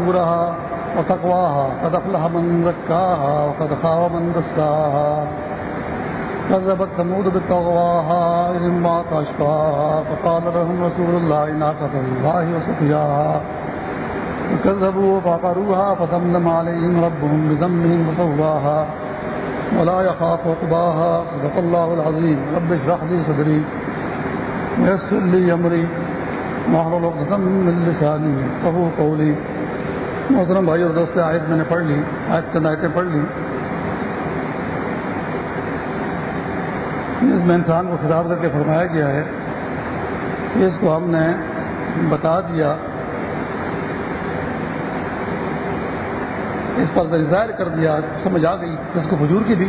فجورها وتقواها قد أفلح من زكاها وقد خاب من دساها كذبت ثمود بتغواها إذ انبعث أشقاها فقال لهم رسول الله ناقة الله وسقياها فكذبوا فعقروها فدمدم عليهم ربهم بذنبهم فسواها ولا يخاف عقباها صدق الله العظيم رب اشرح لي صدري ويسر لي أمري محرل عقدة من لساني وهو قولي محترم بھائی اور دوست، آیت میں نے پڑھ لی، آیت چند آیتیں پڑھ لی۔ اس میں انسان کو خطاب کر کے فرمایا گیا ہے کہ اس کو ہم نے بتا دیا، اس پر ظاہر کر دیا اس کو سمجھ آ گئی اس کو بجور کی دی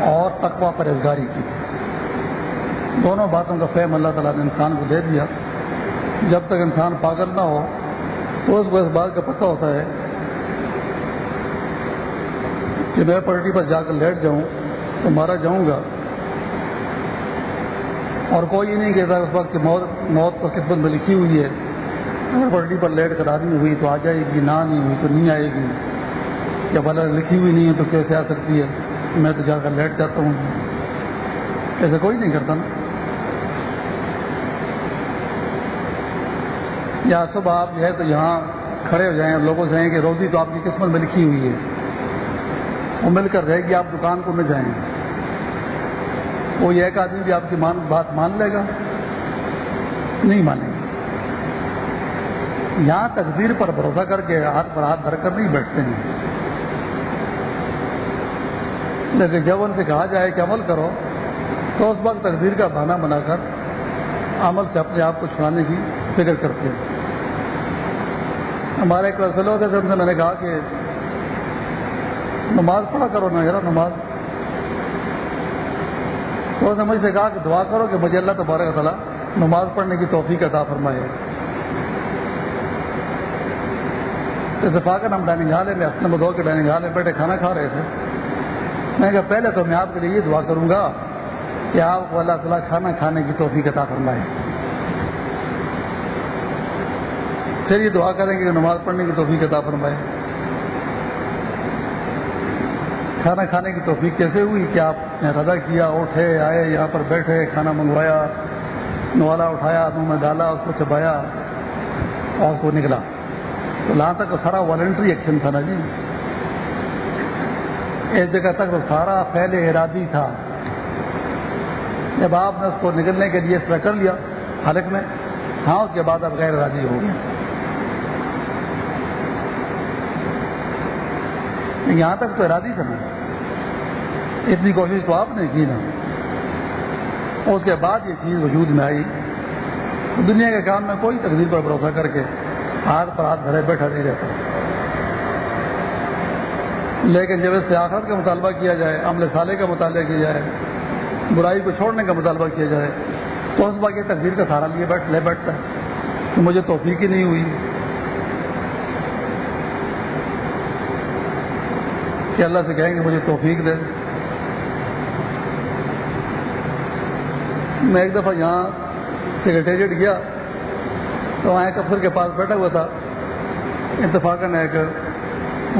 اور تقوا پرہزگاری کی۔ دونوں باتوں کا فہم اللہ تعالیٰ نے انسان کو دے دیا۔ جب تک انسان پاگل نہ ہو، تو اس کو اس بات کا پتہ ہوتا ہے کہ میں پلٹی پر جا کر لیٹ جاؤں، تو مارا جاؤں گا۔ اور کوئی نہیں کہتا اس وقت کہ موت موت تو قسمت میں لکھی ہوئی ہے۔ اگر پلٹی پر لیٹ کر آدمی ہوئی تو آ جائے گی، نہ نہیں ہوئی تو نہیں آئے گی۔ یا بلا لکھی ہوئی نہیں ہے تو کیسے آ سکتی ہے؟ میں تو جا کر لیٹ جاتا ہوں۔ ایسا کوئی نہیں کرتا نا۔ یا صبح آپ جو ہے تو یہاں کھڑے ہو جائیں اور لوگوں سے کہ روزی تو آپ کی قسمت میں لکھی ہوئی ہے۔ وہ مل کر رہے گی آپ دکان کو نہ جائیں۔ وہ یہ ایک آدمی بھی آپ کی مان بات مان لے گا۔ نہیں مانے گا۔ یہاں تقدیر پر بھروسہ کر کے ہاتھ پر ہاتھ دھر کر نہیں بیٹھتے ہیں۔ لیکن جب ان سے کہا جائے کہ عمل کرو، تو اس وقت تقدیر کا بہانہ بنا کر عمل سے اپنے آپ کو چھڑانے کی فکر کرتے ہیں۔ ہمارے ایک فیصلے ہوتے تھے، ان سے میں نے کہا کہ نماز پڑھا کرو نا یار، نماز۔ تو اس نے مجھ سے کہا کہ دعا کرو کہ مجھے اللہ تبارک تعالیٰ نماز پڑھنے کی توفیق عطا فرمائے۔ اتفاق ہم ڈائننگ ہال میں اصل بدو کے ڈائننگ ہال میں بیٹھے کھانا کھا رہے تھے۔ میں نے کہا، پہلے تو میں آپ کے لیے یہ دعا کروں گا کہ آپ کو اللہ تعالیٰ کھانا کھانے کی توفیق عطا فرمائے۔ پھر یہ دعا کریں گے کہ نماز پڑھنے کی توفیق عطا فرمائے۔ کھانا کھانے کی توفیق کیسے ہوئی کہ آپ نے رضا کیا، اٹھے، آئے، یہاں پر بیٹھے، کھانا منگوایا، نوالا اٹھایا منہ میں ڈالا، اس کو چبایا اور اس کو نکلا۔ تو یہاں تک سارا والنٹری ایکشن تھا نا جی۔ اس جگہ تک تو سارا پہلے ارادی تھا۔ جب آپ نے اس کو نکلنے کے لیے اس طرح کر لیا حلق میں ہاں اس کے بعد اب غیر ارادی ہو گیا یہاں تک تو ارادی تھا نا۔ اتنی کوشش تو آپ نے کی نا۔ اس کے بعد یہ چیز وجود میں آئی۔ دنیا کے کام میں کوئی تقدیر پر بھروسہ کر کے ہاتھ پر ہاتھ دھرے بیٹھا نہیں رہتا۔ لیکن جب اس سے آخرت کا مطالبہ کیا جائے، عمل سالے کا مطالعہ کیا جائے، برائی کو چھوڑنے کا مطالبہ کیا جائے، تو اس بات کی تقدیر کا سہارا لیے بیٹھ لے بیٹھتا ہے۔ کہ مجھے توفیق ہی نہیں ہوئی۔ کہ اللہ سے کہیں گے مجھے توفیق دے۔ میں ایک دفعہ یہاں سیکرٹریٹ گیا تو وہاں ایک افسر کے پاس بیٹھا ہوا تھا اتفاق ایک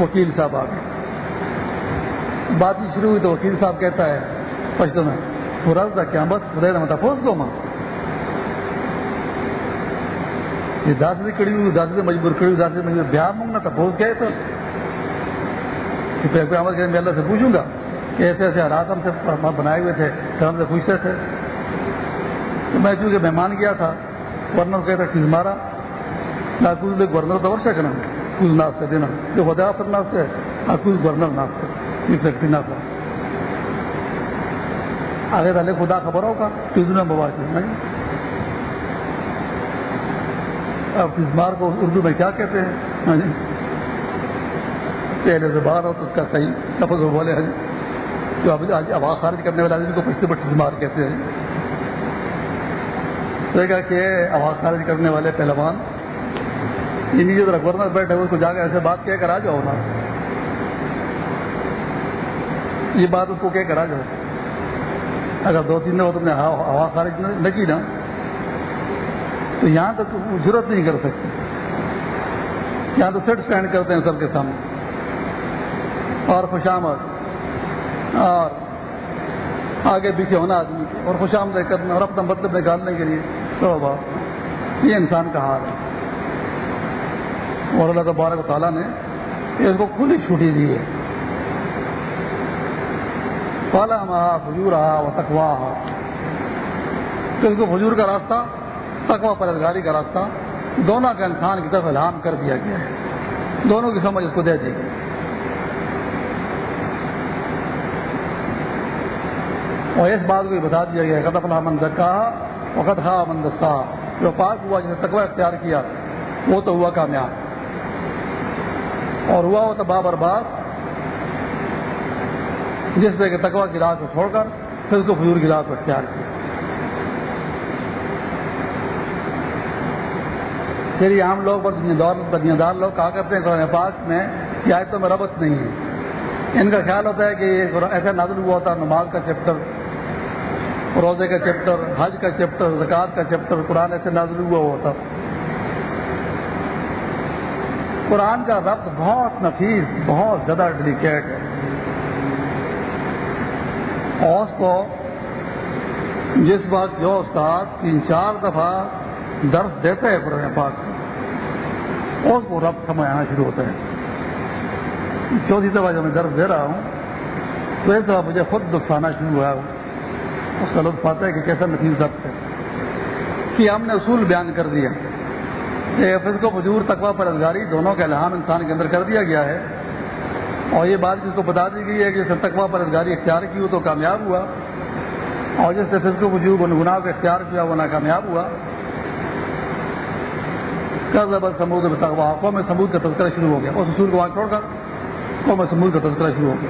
وکیل صاحب آ گئے۔ بات چیت شروع ہوئی تو وکیل صاحب کہتا ہے پشتوں میں پورا تھا کیا بس؟ خدا متا پوس دو ماں دس سے کڑی ہوئی دس سے مجبور کڑی ہوئی دس سے مجبور، بیاہ مانگنا تھا پوس گئے تو؟ کہ پھر عمل کرنے میں اللہ سے پوچھوں گا کہ ایسے ایسے حالات ہم سے بنائے ہوئے تھے پھر ہم سے پوچھتے تھے۔ تو میں چونکہ مہمان گیا تھا ورنہ کہتا چیز مارا۔ کچھ گورنر تو ورشا کرنا کچھ ناس کر دینا۔ جو خدا سر ناس کر اور کچھ گورنر ناس کر۔ چیف سیکرٹری نہ کر آگے والے خدا خبر ہوگا تیزنا بابا سے اب تزمار کو اردو میں کیا کہتے ہیں؟ پہلے سے باہر ہو تو اس کا صحیح لفظ بولے ہیں۔ جو آواز خارج کرنے والے آدمی کو پچھتے پر تزمار کہتے ہیں۔ تو کہا کہ آواز خارج کرنے والے پہلوان، یہ نیچے گورنر بیٹھے اس کو جا کے ایسے بات کہہ کر آ جاؤ نا۔ یہ بات اس کو کہہ کر آ جاؤ۔ اگر دو تین ہو تم نے ہوا خارج نہ کی نا۔ تو یہاں تک ضرورت نہیں کر سکتی۔ یہاں تو سیٹ اسٹینڈ کرتے ہیں سب کے سامنے۔ اور خوشامد، اور آگے پیچھے ہونا آدمی اور خوش آمدید کرنا اور اپنا مطلب نکالنے کے لیے۔ تو یہ انسان کا حال ہے۔ اور اللہ تبارک و تعالیٰ نے اس کو کھلی چھٹی دی ہے۔ پالا مہا بجور رہا وہ تکوا تو اس کو بجور کا راستہ تکوا پرزگاری کا راستہ، دونوں کا انسان کی طرف الہام کر دیا گیا ہے۔ دونوں کی سمجھ اس کو دے دی گئی۔ اور اس بات کو بتا دیا گیا قطف الحمن زکا وقت خا مندسا جو پاک ہوا جس نے تقوی اختیار کیا، وہ تو ہوا کامیاب۔ اور ہوا وہ تو برباد، جس نے کہ تقوا کی راہ کو چھوڑ کر پھر اس کو فضور کی راہ کو اختیار کیا۔ پھر یہ عام لوگ دنیا دار لوگ کہا کرتے ہیں، قرآن پاک میں کہ آج تو میں ربط نہیں ہے۔ ان کا خیال ہوتا ہے کہ یہ ایسا نازل ہوا ہوتا نماز کا چیپٹر روزے کا چیپٹر، حج کا چیپٹر زکات کا چیپٹر قرآن ایسے نازل ہوا ہوتا قرآن کا ربط بہت نفیس، بہت زیادہ ڈیلیکیٹ ہے۔ اور اس کو جس وقت جو استاد تین چار دفعہ درس دیتا ہے قرآن پاک اس کو ربط سمجھ آنا شروع ہوتا ہے۔ چوتھی دفعہ جب میں درس دے رہا ہوں، تو اس دفعہ مجھے خود دستانہ شروع ہوا۔ اس کا لطف آتا ہے کہ کیسا نفیس ضبط ہے کہ ہم نے اصول بیان کر دیا۔ کہ حفظ کو بجور تقوا پر ازگاری دونوں کا الہام انسان کے اندر کر دیا گیا ہے۔ اور یہ بات جس کو بتا دی گئی ہے کہ جس نے تقوا پر ازگاری اختیار کی وہ تو کامیاب ہوا۔ اور جس نے فض کو بجور گنگنا کو اختیار کیا وہ ناکامیاب ہوا۔ زبر سمود تقوا قوم سمود کا تذکرہ شروع ہو گیا۔ اس اصول کو وہاں چھوڑ کر قوم سمود کا تذکرہ شروع ہو گیا۔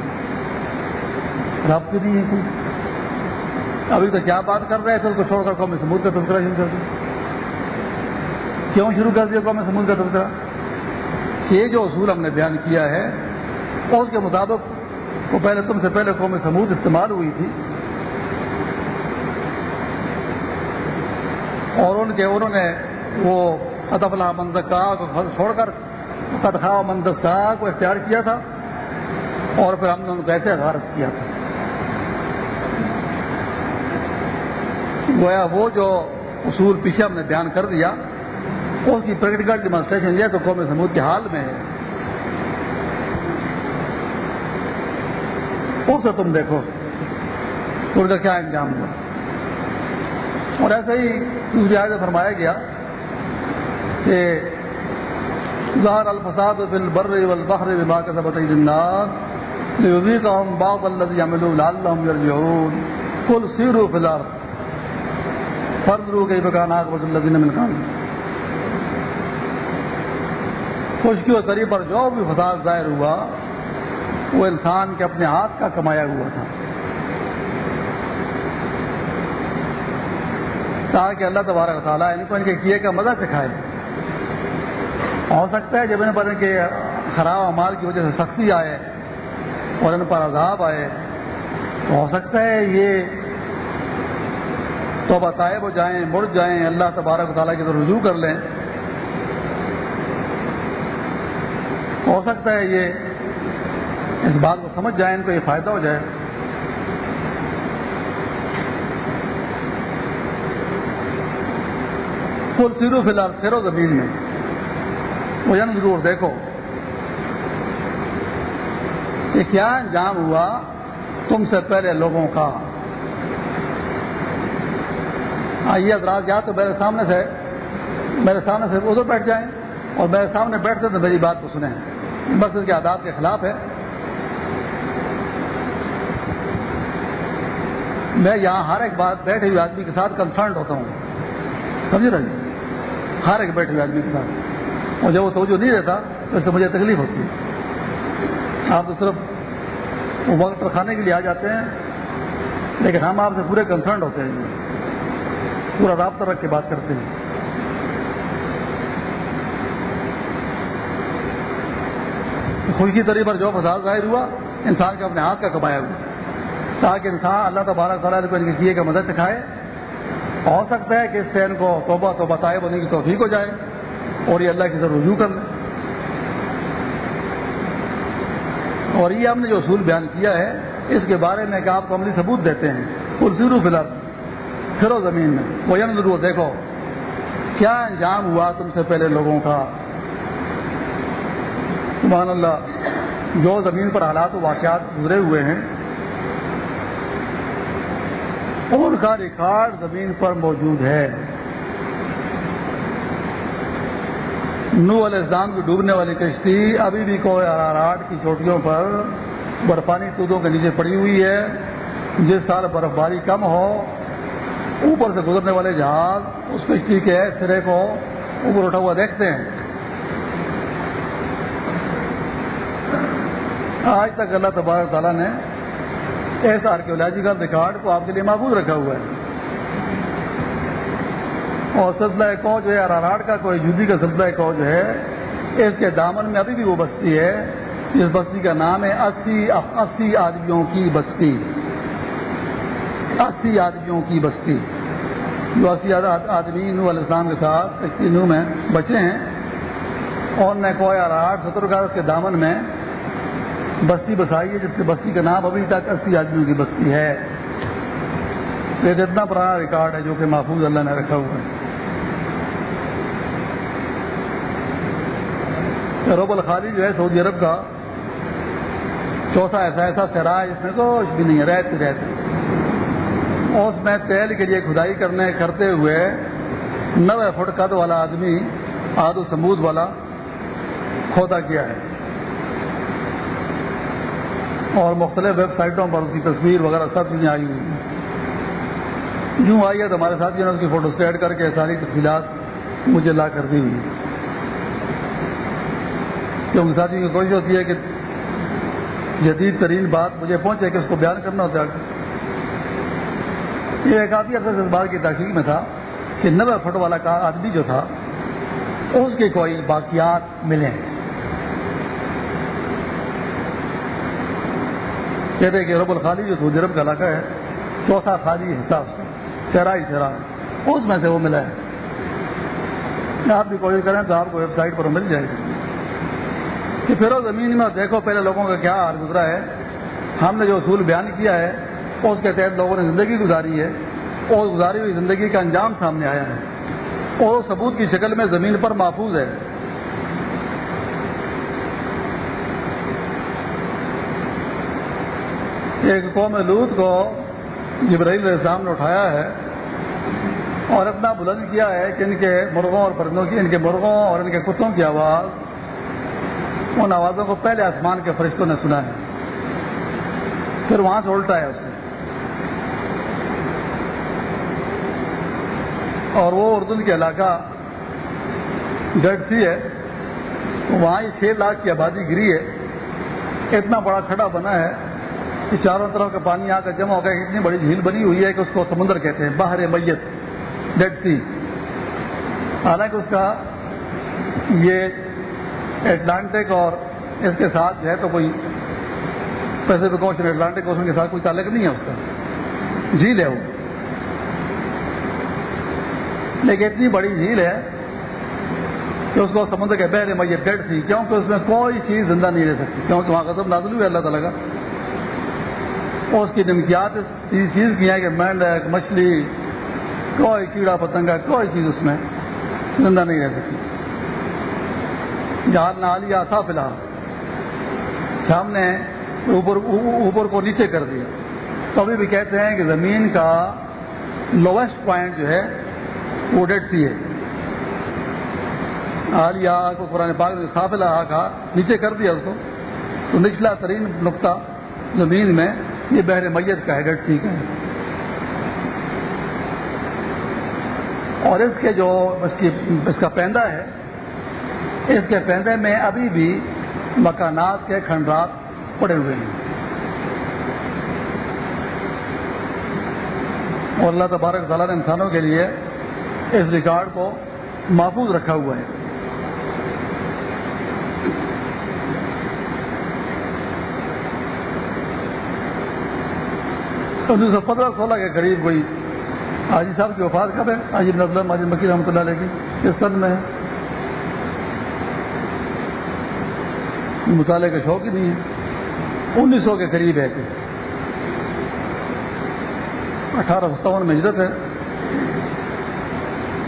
رابطے نہیں ہے کوئی ابھی تو کیا بات کر رہے تھے اس کو چھوڑ کر قوم سمود کا تذکرہ شروع کر دیا۔ کیوں شروع کر دیا قوم سمود کا تذکرہ؟ کہ یہ جو اصول ہم نے بیان کیا ہے، اس کے مطابق وہ پہلے تم سے پہلے قوم سمود استعمال ہوئی تھی۔ اور ان کے، انہوں نے وہ ادف اللہ مندکا کو چھوڑ کر تدخوا مندسا کو اختیار کیا تھا۔ اور پھر ہم نے ان کو ایسے غارت کیا تھا۔ گویا وہ جو اصول پیچھے ہم نے بیان کر دیا اس کی پریکٹیکل ڈیمانسٹریشن یہ تو قوم سمود کے حال میں ہے۔ اس سے تم دیکھو، ان کا کیا انجام ہوا؟ اور ایسے ہی دوسری آئے فرمایا گیا کہ ظاہر الفساد بالبر والبحر بما كسبت ايدي الناس ليذيقهم بعض الذي عملوا لعلهم يرجعون قل سيروا الارض۔ فرض رو گئی بکان آگ وز اللہ من خان خشکی و تری پر جو بھی فساد ظاہر ہوا، وہ انسان کے اپنے ہاتھ کا کمایا ہوا تھا۔ تاکہ اللہ تبارک تعالیٰ ان کو ان کے کیے کا مزہ سکھائے۔ ہو سکتا ہے جب ان پر ان کے خراب امال کی وجہ سے سختی آئے اور ان پر عذاب آئے۔ تو ہو سکتا ہے یہ تو بتائے وہ جائیں، مڑ جائیں، اللہ تبارک و تعالیٰ کی طرف رجوع کر لیں۔ ہو سکتا ہے یہ اس بات کو سمجھ جائیں، ان کو یہ فائدہ ہو جائے۔ کل سیرو فی الحال سیرو زمین میں۔ وہ جن ضرور دیکھو۔ کہ کیا انجام ہوا؟ تم سے پہلے لوگوں کا۔ آئیے حضرات یا تو میرے سامنے سے میرے سامنے سے ادھر بیٹھ جائیں اور میرے سامنے بیٹھتے تو میری بات کو سنیں۔ مسجد کے آداب کے خلاف ہے۔ میں یہاں ہر ایک بات بیٹھے ہوئے آدمی کے ساتھ کنسرنڈ ہوتا ہوں۔ سمجھے نا جی؟ ہر ایک بیٹھے ہوئے آدمی کے ساتھ۔ اور جب وہ توجہ نہیں دیتا، تو اس سے مجھے تکلیف ہوتی ہے۔ آپ تو صرف وہ وقت رکھانے کے لیے آ جاتے ہیں، لیکن ہم آپ سے پورے کنسرنڈ ہوتے ہیں۔ پورا رابطہ رکھ کے بات کرتے ہیں۔ خوشی طریق پر جو فساد ظاہر ہوا، انسان کے اپنے ہاتھ کا کمایا ہوا۔ تاکہ انسان اللہ تبارک تعالیٰ کو ان کی کا مدد سکھائے ہو سکتا ہے کہ اس سے ان کو توبہ توبہ طائب ہونے کی توفیق ہو جائے اور یہ اللہ کی ضرور رجوع کر لیں اور یہ ہم نے جو اصول بیان کیا ہے، اس کے بارے میں کہ آپ کو عملی ثبوت دیتے ہیں۔ زیرو فی الحال پھرو زمین میں۔ وہ یم ضرور دیکھو۔ کیا انجام ہوا تم سے پہلے لوگوں کا؟ سبحان اللہ۔ جو زمین پر حالات و واقعات گزرے ہوئے ہیں ان کا ریکارڈ زمین پر موجود ہے۔ نو علیہ السلام کی ڈوبنے والی کشتی ابھی بھی کوئی آراٹ کی چوٹیوں پر برفانی تودوں کے نیچے پڑی ہوئی ہے۔ جس سال برف باری کم ہو اوپر سے گزرنے والے جہاز، اس کشتی کے سرے کو اوپر اٹھا ہوا دیکھتے ہیں۔ آج تک اللہ تبارک تعالیٰ نے ایس آرکیولوجیکل ریکارڈ کو آپ کے لیے محفوظ رکھا ہوا ہے۔ اور سلسلہ کو جو ہے اراراٹ کا کوئی جدی کا سلسلہ کو جو ہے، اس کے دامن میں ابھی بھی وہ بستی ہے۔ جس بستی کا نام ہے اسی اسی آدمیوں کی بستی۔ اسی آدمیوں کی بستی۔ جو اسی آدمی نو علیہ السلام کے ساتھ اسی نو میں بچے ہیں، اور نے کوئی آراٹ ستر کا اس کے دامن میں بستی بسائی ہے، جس کی بستی کا نام ابھی تک اسی آدمیوں کی بستی ہے۔ ایک اتنا پرانا ریکارڈ ہے جو کہ محفوظ اللہ نے رکھا ہوا ہے۔ روب الخالی جو ہے سعودی عرب کا چوتھا ایسا ایسا سرا ہے جس میں کچھ بھی نہیں ہے، رہتے رہتے۔ اس میں تیل کے لیے کھدائی کرنے کرتے ہوئے نوے فٹ قد والا آدمی، آد و سمود والا، کھودا کیا ہے۔ اور مختلف ویب سائٹوں پر اس کی تصویر وغیرہ سب چیزیں آئی ہوئی یوں آئی ہے تو ہمارے ساتھ نے اس کی فوٹو اسٹیٹ کر کے ساری تفصیلات مجھے لا کر دی ہوئی کیونکہ ساتھی کی کوشش ہوتی ہے کہ جدید ترین بات مجھے پہنچے کہ اس کو بیان کرنا ہوتا ہے۔ یہ کافی عرصے سے کی تحقیق میں تھا کہ نوے فٹ والا کا آدمی جو تھا، اس کے کوئی باقیات ملے ہیں۔ کہتے ہیں کہ رب الخالی جو سعودی عرب کا علاقہ ہے، چوتھا خالی حساب سے چہرا ہی چہرا اس میں سے وہ ملا ہے۔ آپ بھی کوشش کریں تو آپ کو ویب سائٹ پر مل جائے۔ گی کہ پھر زمین میں دیکھو، پہلے لوگوں کا کیا حال گزرا ہے۔ ہم نے جو اصول بیان کیا ہے اس کے تحت لوگوں نے زندگی گزاری ہے اور گزاری ہوئی زندگی کا انجام سامنے آیا ہے اور ثبوت کی شکل میں زمین پر محفوظ ہے۔ ایک قوم لوت کو جبرائیل علیہ السلام نے اٹھایا ہے اور اتنا بلند کیا ہے کہ ان کے مرغوں اور پرندوں کی ان کے مرغوں اور ان کے کتوں کی آواز ان آوازوں کو پہلے آسمان کے فرشتوں نے سنا ہے۔ پھر وہاں سے الٹا ہے اس نے اور وہ اردن کے علاقہ ڈیڈ سی ہے، وہاں چھ لاکھ کی آبادی گری ہے۔ اتنا بڑا کھڑا بنا ہے کہ چاروں طرف کا پانی آ کر جمع ہو گیا، اتنی بڑی جھیل بنی ہوئی ہے کہ اس کو سمندر کہتے ہیں باہر میت ڈیڈ سی۔ حالانکہ اس کا یہ اٹلانٹک اور اس کے ساتھ جو ہے تو کوئی پیسفک اوشن اٹلانٹک اوشن کے ساتھ کوئی تعلق نہیں ہے اس کا۔ جھیل ہے وہ۔ لیکن اتنی بڑی جھیل ہے کہ اس کو سمندر کے بہرے میت ڈیڈ سی کیونکہ اس میں کوئی چیز زندہ نہیں رہ سکتی، کیونکہ وہاں قدم نازل ہوئی اللہ تعالیٰ کا۔ اور اس کی نمکیات اس چیز کی ہے کہ مینڈک مچھلی، کوئی کیڑا پتنگا، کوئی چیز اس میں زندہ نہیں رہ سکتی۔ جہاز نہ لیا، تھا فی الحال ہم نے اوپر اوپر کو نیچے کر دیا۔ تو ابھی بھی کہتے ہیں کہ زمین کا لوئسٹ پوائنٹ جو ہے وہ ڈیڈ سی ہے عالیہ کو قرآن پاک نے صاف آ کہا نیچے کر دیا اس کو۔ تو نچلا ترین نقطہ زمین میں یہ بحر میت کا ہے، ڈیڈ سی کا ہے۔ اور اس کے جو اس کی اس کا پیندہ ہے، اس کے پیندے میں ابھی بھی مکانات کے کھنڈرات پڑے ہوئے ہیں۔ اور اللہ تبارک تعالیٰ نے انسانوں کے لیے اس ریکارڈ کو محفوظ رکھا ہوا ہے۔ انیس سو پندرہ سولہ کے قریب کوئی حاجی صاحب کی وفات کب ہے؟ حاجی نظلم حاجی مکی رحمۃ اللہ علیہ کی کس سن میں ہے؟ مطالعے کا شوق ہی نہیں ہے۔ انیس سو کے قریب ہے کہ۔ اٹھارہ سو ستاون میں ہجرت ہے۔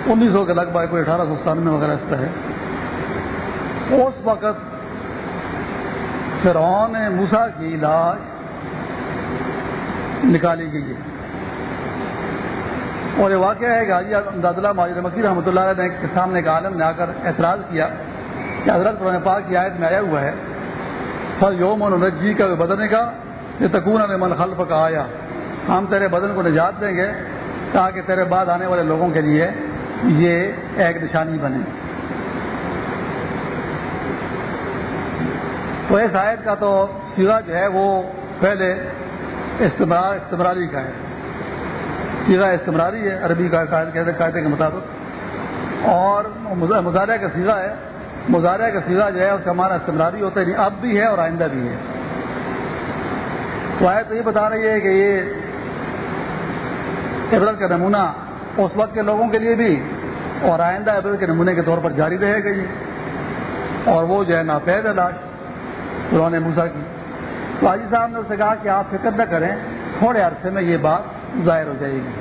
انیس سو کے لگ بھگ کوئی اٹھارہ سو ستانوے وغیرہ ایسا ہے۔ اس وقت فرعون موسا کی لاش نکالی گئی ہے۔ اور یہ واقعہ ہے کہ حاجی امداد اللہ ماجد مکی رحمۃ اللہ علیہ کے سامنے ایک عالم نے آ کر اعتراض کیا کہ حضرت قرآن پاک کی آیت میں آیا ہوا ہے، فل یوم جی کا بدلنے کا یہ تکون من خلف کا آیا ہم تیرے بدن کو نجات دیں گے تاکہ تیرے بعد آنے والے لوگوں کے لیے یہ ایک نشانی بنے۔ تو اس آیت کا تو سیرا جو ہے وہ پہلے استمرار استمراری کا ہے۔ سیرا استمراری ہے، عربی کا قاعدے کے مطابق۔ اور مظاہرہ کا سیرا ہے۔ مظاہرہ کا سیرا جو ہے، اس کا معنی استمراری ہوتا ہے یعنی اب بھی ہے اور آئندہ بھی ہے۔ تو آئے تو یہ بتا رہی ہے کہ یہ عبرت کا نمونہ اس وقت کے لوگوں کے لیے بھی اور آئندہ عبرت کے نمونے کے طور پر جاری رہے گا یہ۔ اور وہ جو ہے ناپید ہے لاش قرآن موسا کی۔ تو حاجی صاحب نے اسے کہا کہ آپ فکر نہ کریں، تھوڑے عرصے میں یہ بات ظاہر ہو جائے گی۔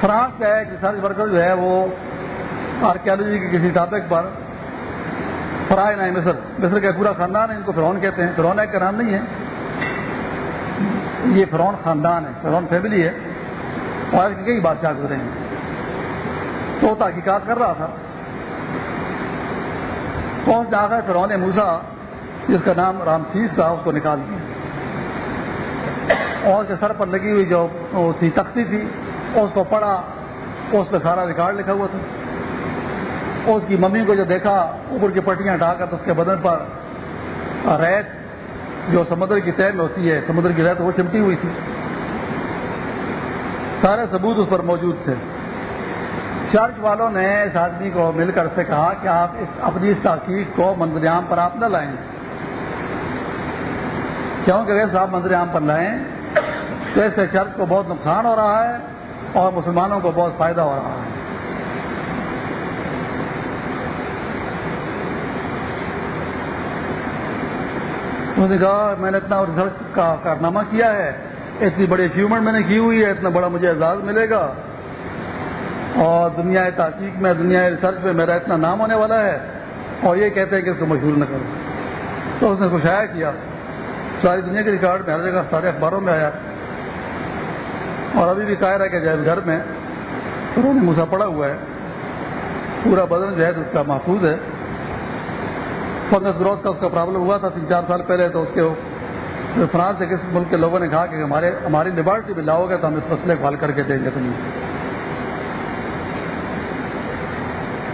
فرانس کا ایک ریسرچ ورکر جو ہے وہ آرکیالوجی کے کسی ٹاپک پر فرائے نہ مصر۔ مصر کا پورا خاندان ہے، ان کو فرون کہتے ہیں۔ فرون ایک کا نام نہیں ہے۔ یہ فرون خاندان ہے فرون فیملی ہے، اور اس کے کئی بادشاہ گزرے ہیں۔ تو تحقیقات کر رہا تھا۔ تو اس نے آخر فرون موسا جس کا نام رامسیس تھا، اس کو نکال دیا۔ اور اس کے سر پر لگی ہوئی جو سی تختی تھی، اس کو پڑھا، اس پہ سارا ریکارڈ لکھا ہوا تھا۔ اس کی ممی کو جو دیکھا، اوپر کی پٹیاں ہٹا کر، تو اس کے بدن پر ریت جو سمندر کی طے میں ہوتی ہے، سمندر کی ریت وہ چمٹی ہوئی تھی۔ سارے ثبوت اس پر موجود تھے۔ چرچ والوں نے اس آدمی کو مل کر سے کہا کہ آپ اس، اپنی اس تحقیق کو منظر عام پر آپ نہ لائیں۔ کیونکہ اگر صاحب منظر عام پر لائیں تو اس سے چرچ کو بہت نقصان ہو رہا ہے اور مسلمانوں کو بہت فائدہ ہو رہا ہے۔ انہوں نے کہا، میں نے اتنا ریسرچ کا کارنامہ کیا ہے، اتنی بڑی اچیومنٹ میں نے کی ہوئی ہے، اتنا بڑا مجھے اعزاز ملے گا۔ اور دنیا تحقیق میں، دنیا ریسرچ میں میرا اتنا نام ہونے والا ہے۔ اور یہ کہتے ہیں کہ اس کو مشہور نہ کروں تو اس نے کچھ آیا کیا۔ ساری دنیا کے ریکارڈ میں، ہر جگہ سارے اخباروں میں آیا۔ اور ابھی بھی قائر ہے کہ جیسے گھر میں انہوں نے مسا پڑا ہوا ہے۔ پورا بدن جو ہے اس کا محفوظ ہے۔ فنگس گروتھ کا اس کا پرابلم ہوا تھا تین چار سال پہلے، تو اس کے فرانس سے کس ملک کے لوگوں نے کہا کہ ہمارے ہماری لیبارٹری بھی لاؤ گے تو ہم اس مسئلے کو حل کر کے دیں گے تمہیں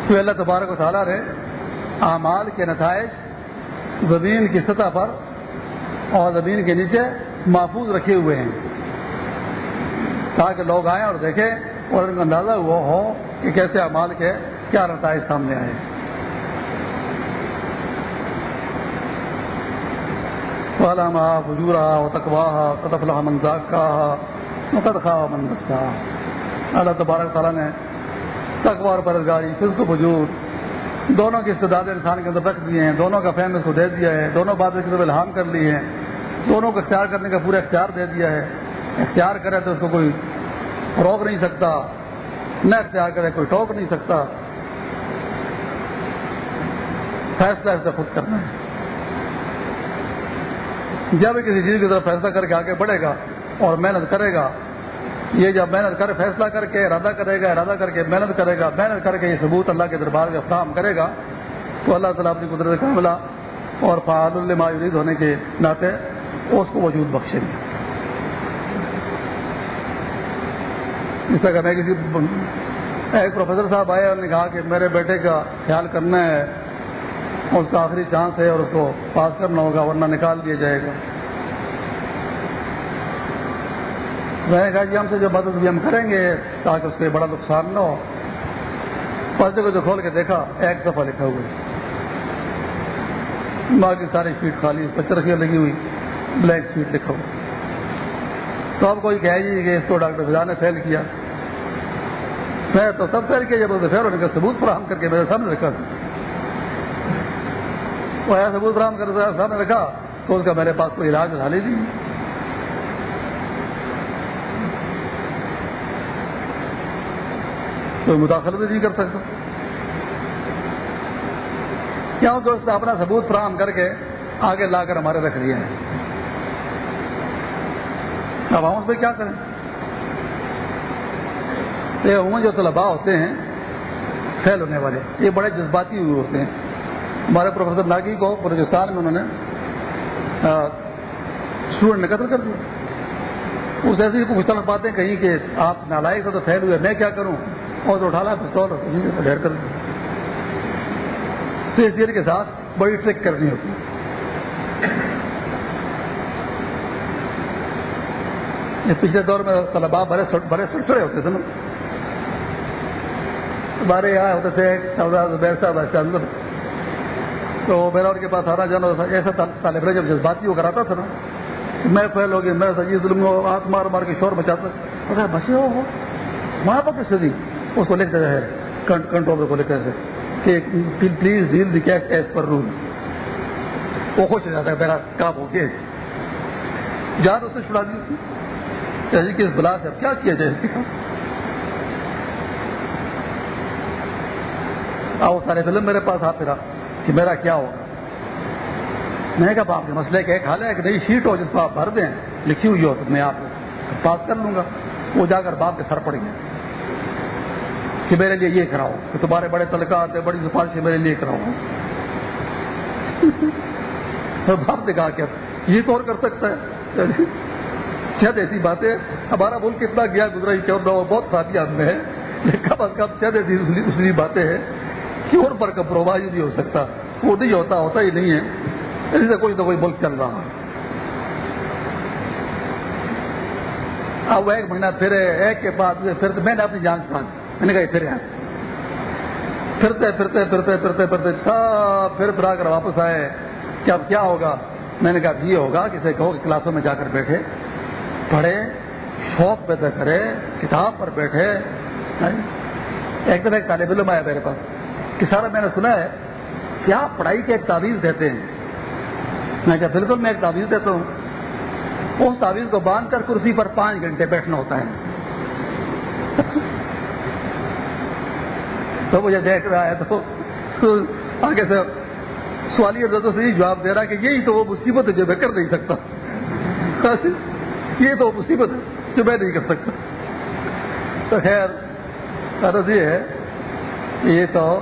تو اللہ تبارک و تعالیٰ نے اعمال کے نتائج زمین کی سطح پر اور زمین کے نیچے محفوظ رکھے ہوئے ہیں۔ تاکہ لوگ آئیں اور دیکھیں اور ان کا اندازہ ہوا ہو کہ کیسے اعمال کے کیا نتائج سامنے آئے۔ علامہ بجورا تقواہ قطف اللہ منظاقہ مقدخواہ مندسا اللہ تبارک تعالیٰ نے تقوا اور برزگاری فزق و بجور دونوں کی استداد انسان کے اندر رکھ دیے ہیں، دونوں کا فہم اس کو دے دیا ہے، دونوں باتیں کی طرف الحام کر لی ہیں، دونوں کو اختیار کرنے کا پورا اختیار دے دیا ہے، اختیار کرے تو اس کو کوئی روک نہیں سکتا، نہ اختیار کرے کوئی ٹوک نہیں سکتا۔ فیصلہ اس سے خود کرنا ہے۔ جب کسی چیز کی طرف فیصلہ کر کے آگے بڑھے گا اور محنت کرے گا، یہ جب محنت کر، فیصلہ کر کے، ارادہ کرے گا، ارادہ کر کے محنت کرے گا، محنت کر کے یہ ثبوت اللہ کے دربار کا فراہم کرے گا، تو اللہ تعالیٰ اپنی قدرت کا اور فعال المایورید ہونے کے ناطے اس کو وجود بخشیں گے جس طرح میں کسی ایک پروفیسر صاحب آئے اور نے کہا کہ میرے بیٹے کا خیال کرنا ہے اس کا آخری چانس ہے اور اس کو پاس کرنا ہوگا، ورنہ نکال دیا جائے گا۔ میں نے کہا جی ہم سے جو مدد بھی ہم کریں گے تاکہ اس کو بڑا نقصان نہ ہو۔ پرچے کو جو کھول کے دیکھا، ایک دفعہ لکھا ہوا باقی ساری شیٹ خالی، اس پر چرخیاں لگی ہوئی بلیک شیٹ لکھا ہوا۔ تو اب کوئی کہے جی کہ اس کو ڈاکٹر فضا نے فیل کیا۔ میں تو سب فیل کیا جب اسے فیل ہونے کا ثبوت فراہم کر کے میرے سامنے رکھا۔ وہ ایسا ثبوت فراہم کر سامنے رکھا تو اس کا میرے پاس کوئی علاج اٹھا لی۔ کوئی مداخل بھی نہیں کر سکتا۔ کیونکہ اس نے اپنا ثبوت فراہم کر کے آگے لا کر ہمارے رکھ دیا ہے اب ہم اس پہ کیا کریں؟ تو عموماً جو طلباء ہوتے ہیں، فیل ہونے والے، یہ بڑے جذباتی ہوئے ہوتے ہیں۔ ہمارے پروفیسر ناگی کو بلوچستان میں انہوں نے اسٹوڈنٹ نے قتل کر دیا۔ اس ایسے ہی کچھ طرف باتیں کہیں کہ آپ نالائق سے تو فیل ہوئے، میں کیا کروں؟ اور اٹھا لا، پستول ڈھیر کر دیا۔ تو اس کے ساتھ بڑی ٹرک کرنی ہوتی۔ ہے پچھلے دور میں طلبا بڑے بڑے سڑسڑے ہوتے تھے نا۔ ہمارے یہاں ہوتے تھے اندر۔ تو میرا ان کے پاس آنا جانا تھا، ایسا طالب جب جذباتی وہ کراتا تھا نا۔ میں فیل ہو گئی میں سجی ظلم کو ہاتھ مار مار کے شور مچاتا۔ تھا بچے ہو وہ وہاں پر کس دی؟ اس کو لکھ لکھتے ہے کنٹرول کو لکھتے تھے کہ please deal the cash as per rule وہ خوش ہو جاتا ہے، میرا کام ہو کے جان اس نے چھڑا دی تھی۔ کہ اس بلا سے اب کیا کیا جائے؟ آؤ سارے فلم میرے پاس آ پھرا۔ کہ میرا کیا ہوگا؟ میں نے کہا، باپ کے مسئلے کا ایک حال ہے، ایک نئی شیٹ ہو جس کو آپ بھر دیں، لکھی ہوئی ہو تو میں آپ پاس کر لوں گا۔ وہ جا کر باپ کے سر پڑیں گے کہ میرے لیے یہ کراؤ، کہ تمہارے بڑے تلکات ہے بڑی سفارشیں میرے لیے کراؤ۔ باپ نے کہا کہ یہ تو اور کر سکتا ہے۔ شاید ایسی باتیں، ہمارا ملک کتنا گیا گزرا ہی کیوں بہت ساتھی آدمی ہے کم از کم شاید ایسی باتیں ہیں۔ کیوں پر کمپرومائز نہیں ہو سکتا۔ وہ نہیں ہوتا ہوتا ہی نہیں ہے۔ ایسے کوئی نہ کوئی ملک چل رہا اب وہ ایک مہینہ پھر ایک کے بعد پھر میں نے اپنی جان چھان میں نے کہا پھر پھرتے پھرتے پھرتے پھرتے پھرتے، سب پھر پھر آ کر واپس آئے۔ کہ اب کیا ہوگا؟ میں نے کہا یہ ہوگا کسی کہو کہ کلاسوں میں جا کر بیٹھے۔ پڑھے، شوق پیدا کرے، کتاب پر بیٹھے۔ ایک دن ایک طالب علم آیا میرے پاس۔ کہ سارا میں نے سنا ہے کہ آپ پڑھائی کے ایک تعویذ دیتے ہیں؟ میں کہا، بالکل میں ایک تعویذ دیتا ہوں۔ اس تعویذ کو باندھ کر کرسی پر پانچ گھنٹے بیٹھنا ہوتا ہے۔ تو مجھے دیکھ رہا ہے تو آگے سے سوالی سے جواب دے رہا کہ یہی تو وہ مصیبت ہے جو میں کر نہیں سکتا۔ یہ تو مصیبت ہے جو میں نہیں کر سکتا۔ تو خیر عرض یہ ہے، یہ تو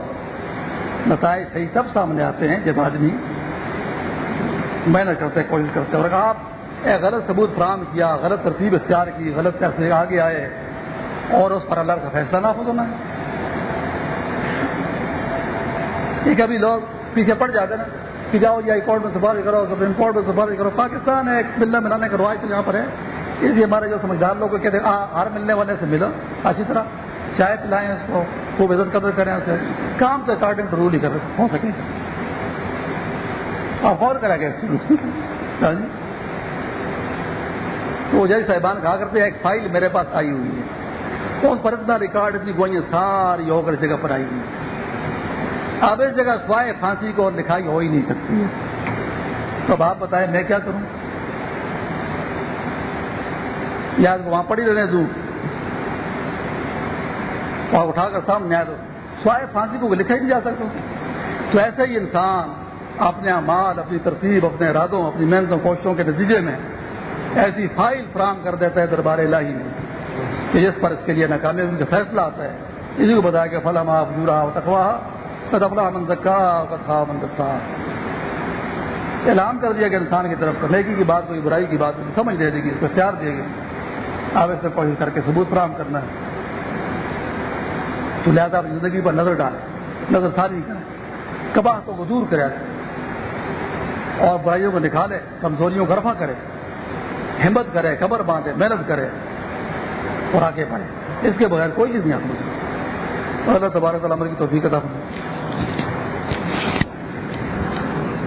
نتائج صحیح سب سامنے آتے ہیں جب آدمی محنت کرتے کوشش کرتے اور آپ ایک غلط ثبوت فراہم کیا، غلط ترتیب اختیار کی، غلط پیسے آگے آئے اور اس پر اللہ کا فیصلہ نافذ ہونا ہے۔ یہ کبھی لوگ پیچھے پڑ جاتے نا کہ جاؤ یا کورٹ میں سفارش کرو، سپریم کورٹ میں سفارش کرو، پاکستان ہے ایک ملنا ملانے کا روایت یہاں پر ہے۔ اس لیے ہمارے جو سمجھدار لوگ کہتے ہیں ہر ملنے والے سے ملو، اچھی طرح۔ چائے پلائیں اس کو، خوب عزت قدر کریں اسے۔ کام سے اکارڈنگ ٹو رول ہی کر ہو سکے۔ آپ غور کرا گیا ہاں جی۔ تو جج صاحبان کہا کرتے ایک فائل میرے پاس آئی ہوئی ہے۔ اس پر اتنا ریکارڈ اتنی گوئیاں ساری ہو کر جگہ پر آئی ہوئی اب اس جگہ سوائے پھانسی کو اور لکھائی ہو ہی نہیں سکتی۔ ہے تو اب آپ بتائیں میں کیا کروں؟ یا وہاں پڑی رہنے دوں اور اٹھا کر سامنے آیا تو سوائے پھانسی کو لکھا ہی نہیں جا سکتا۔ تو ایسے ہی انسان اپنے امال اپنی ترتیب، اپنے ارادوں، اپنی محنتوں، کوششوں کے نتیجے میں ایسی فائل فراہم کر دیتا ہے دربار الہی میں کہ جس پر اس کے لیے ناکامیابی کا فیصلہ آتا ہے۔ اسی کو بتایا کہ فلاں بجورا تخوا تدفلا منزکا کتھا مندسا اعلان کر دیا کہ انسان کی طرف نیکی کی بات کوئی برائی کی بات سمجھ دے دے گی اس کو اختیار دے گی آپ اس میں کوشش کر کے ثبوت فراہم کرنا ہے۔ تو لہٰذا اپنی زندگی پر نظر ڈالے نظر ساری کرے کباہ کو دور کرے۔ اور برائیوں کو نکالے، کمزوریوں کو رفع کرے، ہمت کرے، قبر باندھے، محنت کرے اور آگے بڑھے۔ اس کے بغیر کوئی چیز نہیں حاصل سکتی۔ اللہ تبارک عمر کی توفیق عطا فرمائے۔